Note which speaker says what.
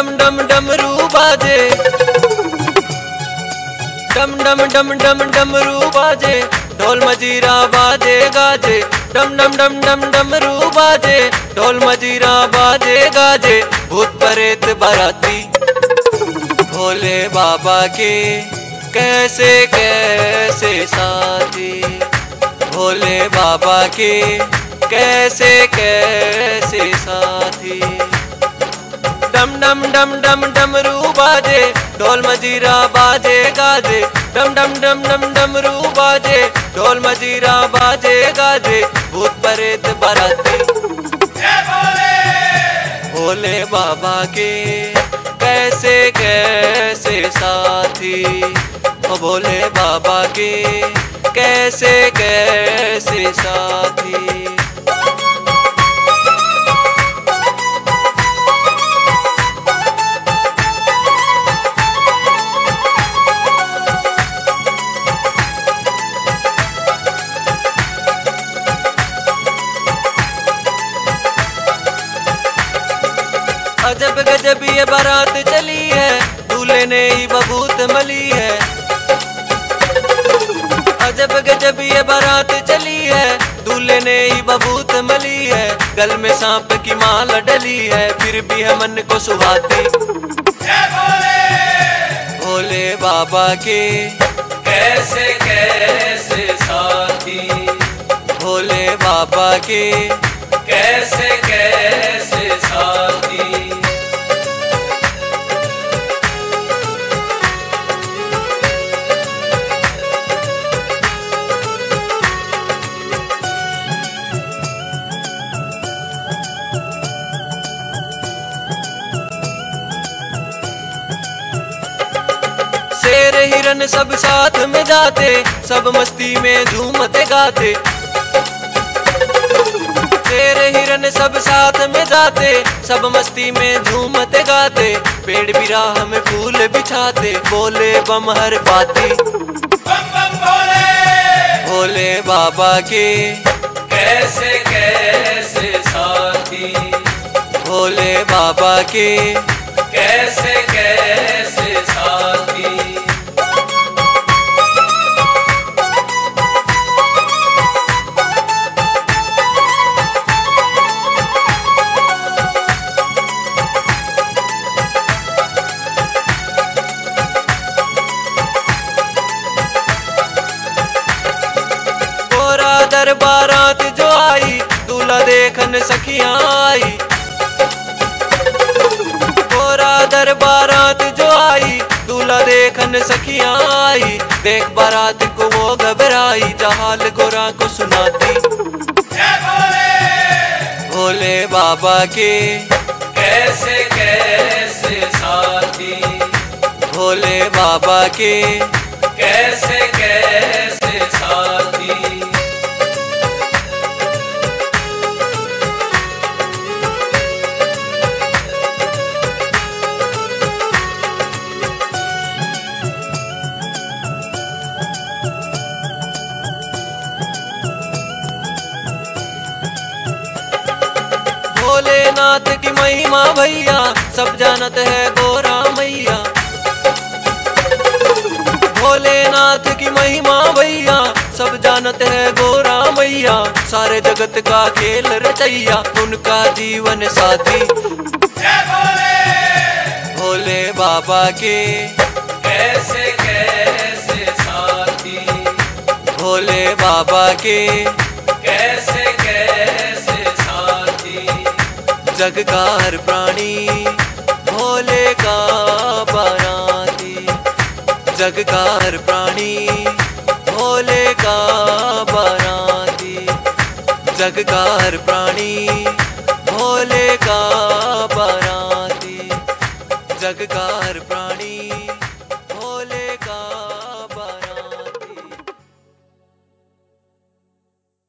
Speaker 1: डम डम डमरू बाजे डम डम डम डम डमरू बाजे ढोल मजीरा बाजे गाजे डम डम डम डम डमरू बाजे ढोल मजीरा बाजे गाजे भूत प्रेत बराती भोले बाबा के कैसे कैसे साथी भोले बाबा के कैसे कैसे साथी डम डम डम डम डमरू बाजे, ढोल मजीरा बाजे, गाजे। डम डम डम डम डमरू बाजे, ढोल मजीरा बाजे, गाजे। भूत प्रेत बाराती। भोले बाबा के कैसे कैसे साथी? ओ भोले बाबा के कैसे कैसे साथी? अजब गजब ये बारात चली है, दूल्हे ने ही बबूत मली है। अजब गजब ये बारात चली है, दूल्हे ने ही बबूत मली है। गल में सांप की माला डली है, फिर भी है मन को सुहाती। भोले बाबा के कैसे कैसे साथी। भोले बाबा के कैसे हिरन सब साथ में जाते सब मस्ती में झूमते गाते। शेर हिरन सब साथ में जाते सब मस्ती में झूमते गाते। पेड़ भी राह में फूल बिछाते बोले बम हर पाती भोले बाबा के। कैसे कैसे साथी? भोले बाबा के। कैसे कैसे साथी? दरबारात जो आई दूल्हा देखन सखियाँ आई। गोरा दरबारात जो आई दूल्हा देखन सखियाँ आई। देख बारात को वो घबराई जहाल गोरा को सुनाती। भोले बाबा के कैसे कैसे साथी? भोले बाबा के कैसे महिमा भैया सब जानत है गोरा मैया। भोलेनाथ की महिमा भैया सब जानत है गोरा मैया। सारे जगत का खेल रचैया उनका जीवन साथी। भोले बाबा के कैसे कैसे साथी। भोले बाबा के जग प्राणी, भोले का बनाती जग प्राणी, भोले का बनाती जग प्राणी, भोले का बनाती जगकार प्राणी।